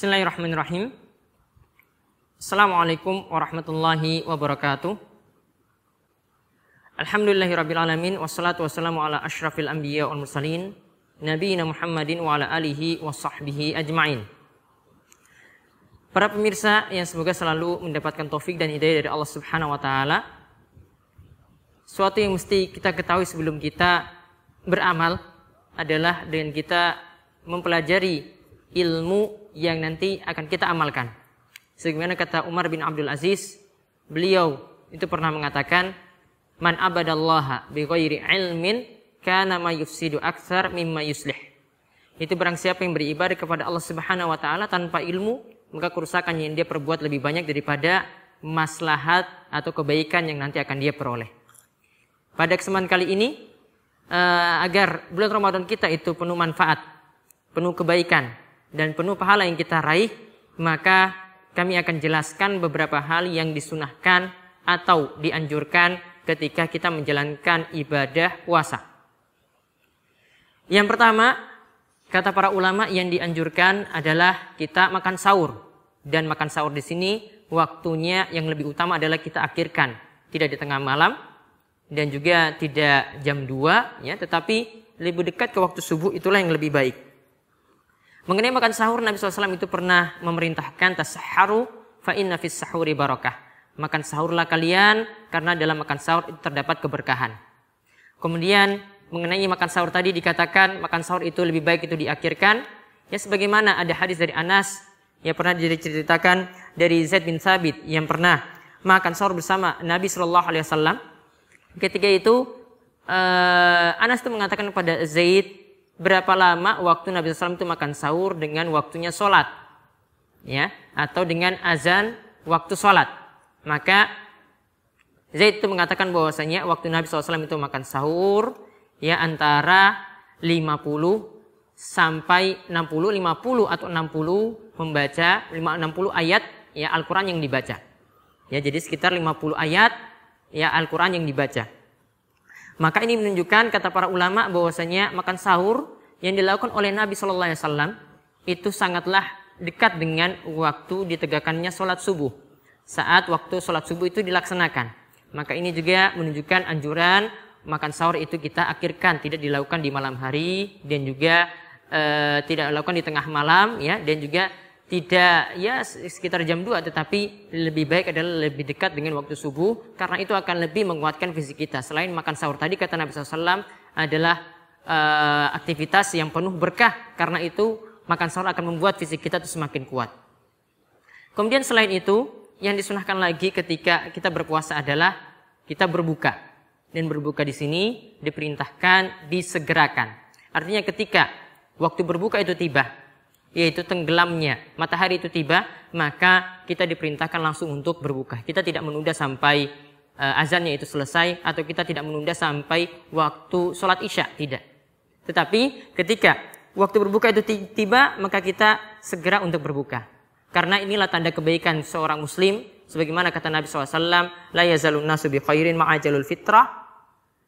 Bismillahirrahmanirrahim. Assalamualaikum warahmatullahi wabarakatuh. Alhamdulillahirrabbilalamin Wassalatu wassalamu ala ashrafil anbiya wal mursalin Nabiina Muhammadin wa ala alihi wa sahbihi ajma'in Para pemirsa yang semoga selalu mendapatkan taufik dan hidayah dari Allah subhanahu wa ta'ala Suatu yang mesti kita ketahui sebelum kita beramal adalah dengan kita mempelajari ilmu yang nanti akan kita amalkan. Sebagaimana kata Umar bin Abdul Aziz, beliau itu pernah mengatakan, "Man abadallaha bi ghairi ilmin kana ma yufsidu aktsar mimma yuslih." Itu barang siapa yang beribadah kepada Allah Subhanahu wa taala tanpa ilmu, maka kerusakan yang dia perbuat lebih banyak daripada maslahat atau kebaikan yang nanti akan dia peroleh. Pada kesempatan kali ini, uh, agar bulan Ramadan kita itu penuh manfaat, penuh kebaikan, dan penuh pahala yang kita raih, maka kami akan jelaskan beberapa hal yang disunahkan atau dianjurkan ketika kita menjalankan ibadah puasa. Yang pertama, kata para ulama yang dianjurkan adalah kita makan sahur. Dan makan sahur di sini waktunya yang lebih utama adalah kita akhirkan. Tidak di tengah malam dan juga tidak jam 2 ya, tetapi lebih dekat ke waktu subuh itulah yang lebih baik. Mengenai makan sahur Nabi SAW itu pernah memerintahkan tasaharu fa inna fis sahuri barakah. Makan sahurlah kalian karena dalam makan sahur itu terdapat keberkahan. Kemudian mengenai makan sahur tadi dikatakan makan sahur itu lebih baik itu diakhirkan. Ya sebagaimana ada hadis dari Anas yang pernah diceritakan dari Zaid bin Sabit yang pernah makan sahur bersama Nabi Shallallahu Alaihi Wasallam. Ketika itu uh, Anas itu mengatakan kepada Zaid berapa lama waktu Nabi SAW itu makan sahur dengan waktunya sholat. Ya, atau dengan azan waktu sholat. Maka Zaid itu mengatakan bahwasanya waktu Nabi SAW itu makan sahur ya antara 50 sampai 60, 50 atau 60 membaca 60 ayat ya Al-Qur'an yang dibaca. Ya, jadi sekitar 50 ayat ya Al-Qur'an yang dibaca. Maka ini menunjukkan kata para ulama bahwasanya makan sahur yang dilakukan oleh Nabi Shallallahu Alaihi Wasallam itu sangatlah dekat dengan waktu ditegakkannya sholat subuh. Saat waktu sholat subuh itu dilaksanakan. Maka ini juga menunjukkan anjuran makan sahur itu kita akhirkan tidak dilakukan di malam hari dan juga e, tidak dilakukan di tengah malam ya dan juga tidak ya sekitar jam 2 tetapi lebih baik adalah lebih dekat dengan waktu subuh karena itu akan lebih menguatkan fisik kita. Selain makan sahur tadi kata Nabi SAW adalah uh, aktivitas yang penuh berkah karena itu makan sahur akan membuat fisik kita itu semakin kuat. Kemudian selain itu yang disunahkan lagi ketika kita berpuasa adalah kita berbuka dan berbuka di sini diperintahkan disegerakan. Artinya ketika waktu berbuka itu tiba, yaitu tenggelamnya matahari itu tiba, maka kita diperintahkan langsung untuk berbuka. Kita tidak menunda sampai uh, azannya itu selesai atau kita tidak menunda sampai waktu sholat isya, tidak. Tetapi ketika waktu berbuka itu tiba, maka kita segera untuk berbuka. Karena inilah tanda kebaikan seorang muslim. Sebagaimana kata Nabi SAW, La yazalun nasu bi khairin ma'ajalul fitrah.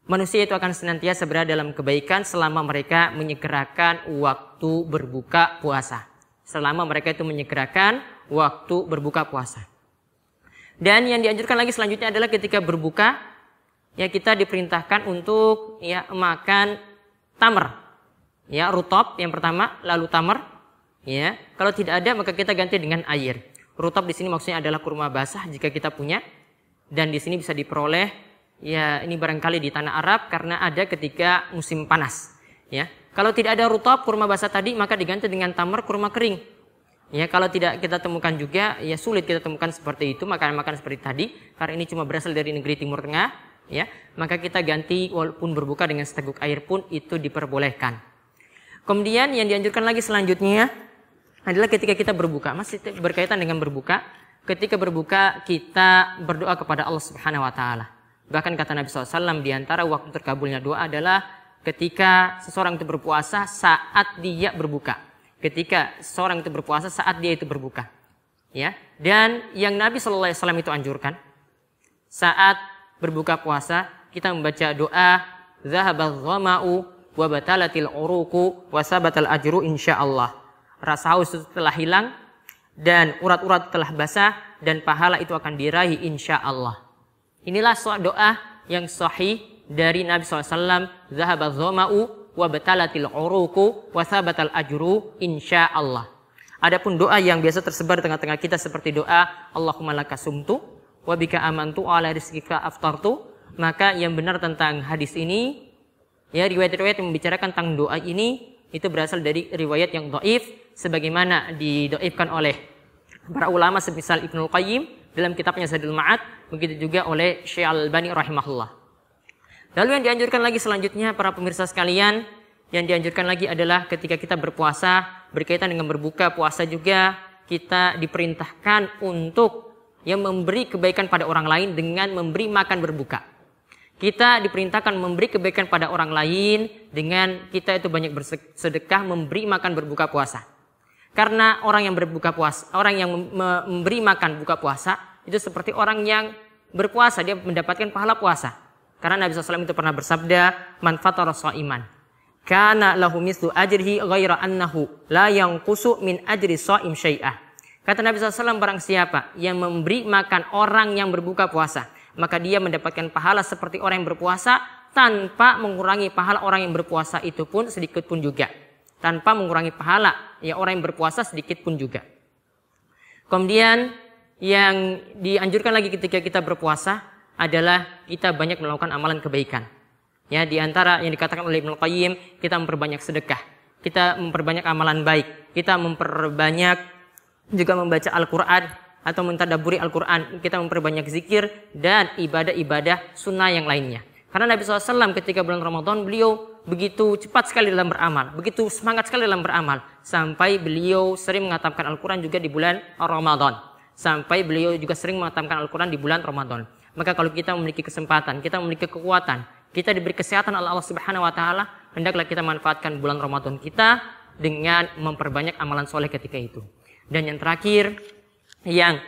Manusia itu akan senantiasa berada dalam kebaikan selama mereka menyegerakan waktu berbuka puasa. Selama mereka itu menyegerakan waktu berbuka puasa. Dan yang dianjurkan lagi selanjutnya adalah ketika berbuka, ya kita diperintahkan untuk ya makan tamar. Ya, rutop yang pertama, lalu tamar. Ya, kalau tidak ada maka kita ganti dengan air. Rutop di sini maksudnya adalah kurma basah jika kita punya dan di sini bisa diperoleh ya ini barangkali di tanah Arab karena ada ketika musim panas. Ya, kalau tidak ada rutop kurma basah tadi maka diganti dengan tamar kurma kering. Ya, kalau tidak kita temukan juga, ya sulit kita temukan seperti itu makanan-makanan seperti tadi, karena ini cuma berasal dari negeri Timur Tengah, ya. Maka kita ganti walaupun berbuka dengan seteguk air pun itu diperbolehkan. Kemudian yang dianjurkan lagi selanjutnya adalah ketika kita berbuka, masih berkaitan dengan berbuka, ketika berbuka kita berdoa kepada Allah Subhanahu wa taala. Bahkan kata Nabi SAW di antara waktu terkabulnya doa adalah ketika seseorang itu berpuasa saat dia berbuka ketika seorang itu berpuasa saat dia itu berbuka. Ya. Dan yang Nabi wasallam itu anjurkan saat berbuka puasa kita membaca doa zahabal ghama'u wa batalatil uruku wa sabatal ajru insyaallah. Rasa haus telah hilang dan urat-urat telah basah dan pahala itu akan diraih insya Allah. Inilah doa yang sahih dari Nabi SAW. Zahabat zoma'u wa batalatil uruku wa sabatal ajru insya Allah. Adapun doa yang biasa tersebar di tengah-tengah kita seperti doa Allahumma laka sumtu wa bika amantu ala rizkika aftartu maka yang benar tentang hadis ini ya riwayat-riwayat yang membicarakan tentang doa ini itu berasal dari riwayat yang doif sebagaimana didoifkan oleh para ulama semisal Ibnu Qayyim dalam kitabnya Zadul Ma'ad begitu juga oleh Syekh Al-Albani rahimahullah. Lalu yang dianjurkan lagi selanjutnya para pemirsa sekalian yang dianjurkan lagi adalah ketika kita berpuasa, berkaitan dengan berbuka puasa juga, kita diperintahkan untuk yang memberi kebaikan pada orang lain dengan memberi makan berbuka. Kita diperintahkan memberi kebaikan pada orang lain dengan kita itu banyak bersedekah memberi makan berbuka puasa. Karena orang yang berbuka puasa, orang yang memberi makan buka puasa itu seperti orang yang berpuasa dia mendapatkan pahala puasa. Karena Nabi SAW itu pernah bersabda, manfaat iman kana lahu mislu ajrihi ghaira annahu la yanqusu min ajri shaim syai'ah. Kata Nabi SAW, barang siapa yang memberi makan orang yang berbuka puasa, maka dia mendapatkan pahala seperti orang yang berpuasa tanpa mengurangi pahala orang yang berpuasa itu pun sedikit pun juga. Tanpa mengurangi pahala ya orang yang berpuasa sedikit pun juga. Kemudian yang dianjurkan lagi ketika kita berpuasa adalah kita banyak melakukan amalan kebaikan. Ya, di antara yang dikatakan oleh Ibnu Qayyim, kita memperbanyak sedekah, kita memperbanyak amalan baik, kita memperbanyak juga membaca Al-Qur'an atau mentadaburi Al-Quran, kita memperbanyak zikir dan ibadah-ibadah sunnah yang lainnya. Karena Nabi SAW ketika bulan Ramadan beliau begitu cepat sekali dalam beramal, begitu semangat sekali dalam beramal, sampai beliau sering mengatamkan Al-Quran juga di bulan Ramadan. Sampai beliau juga sering mengatamkan Al-Quran di bulan Ramadan. Maka kalau kita memiliki kesempatan, kita memiliki kekuatan, kita diberi kesehatan oleh Allah Subhanahu wa taala, hendaklah kita manfaatkan bulan Ramadan kita dengan memperbanyak amalan soleh ketika itu. Dan yang terakhir yang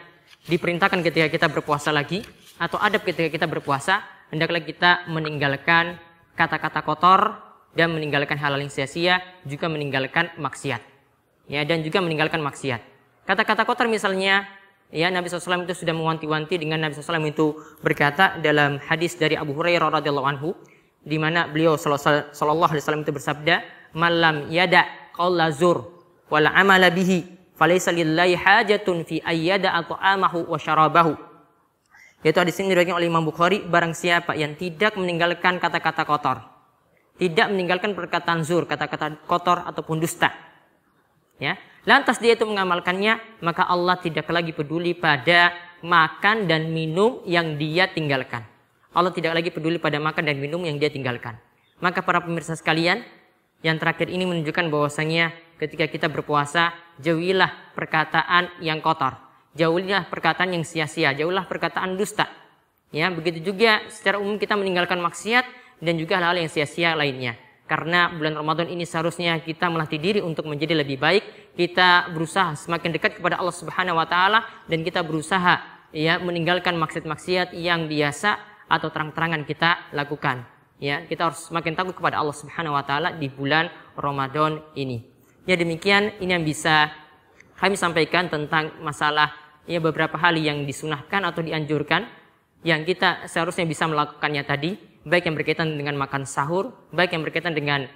diperintahkan ketika kita berpuasa lagi atau adab ketika kita berpuasa, hendaklah kita meninggalkan kata-kata kotor dan meninggalkan halal yang sia-sia, juga meninggalkan maksiat. Ya, dan juga meninggalkan maksiat. Kata-kata kotor misalnya ya Nabi SAW itu sudah mewanti-wanti dengan Nabi SAW itu berkata dalam hadis dari Abu Hurairah radhiyallahu anhu di mana beliau sallallahu alaihi wasallam itu bersabda malam yada qaula zur wal amala bihi falaysa lillahi hajatun fi ayyada at'amahu wa syarabahu yaitu hadis ini diriwayatkan oleh Imam Bukhari barang siapa yang tidak meninggalkan kata-kata kotor tidak meninggalkan perkataan zur kata-kata kotor ataupun dusta. Ya. Lantas dia itu mengamalkannya maka Allah tidak lagi peduli pada makan dan minum yang dia tinggalkan. Allah tidak lagi peduli pada makan dan minum yang dia tinggalkan. Maka para pemirsa sekalian yang terakhir ini menunjukkan bahwasanya ketika kita berpuasa jauhilah perkataan yang kotor. Jauhilah perkataan yang sia-sia jauhilah perkataan dusta. Ya begitu juga secara umum kita meninggalkan maksiat dan juga hal-hal yang sia-sia lainnya karena bulan Ramadan ini seharusnya kita melatih diri untuk menjadi lebih baik. Kita berusaha semakin dekat kepada Allah Subhanahu wa taala dan kita berusaha ya meninggalkan maksiat-maksiat yang biasa atau terang-terangan kita lakukan. Ya, kita harus semakin takut kepada Allah Subhanahu wa taala di bulan Ramadan ini. Ya demikian ini yang bisa kami sampaikan tentang masalah ya beberapa hal yang disunahkan atau dianjurkan yang kita seharusnya bisa melakukannya tadi baik yang berkaitan dengan makan sahur, baik yang berkaitan dengan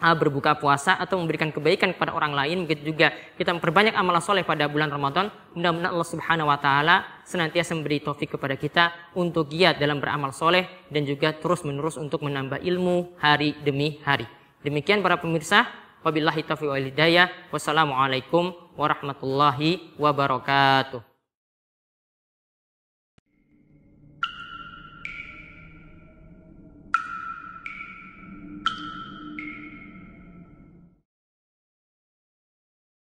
uh, berbuka puasa atau memberikan kebaikan kepada orang lain, begitu juga kita memperbanyak amalan soleh pada bulan Ramadan. Mudah-mudahan Allah Subhanahu Wa Taala senantiasa memberi taufik kepada kita untuk giat dalam beramal soleh dan juga terus menerus untuk menambah ilmu hari demi hari. Demikian para pemirsa, wabillahi taufiq wal hidayah. Wassalamualaikum warahmatullahi wabarakatuh.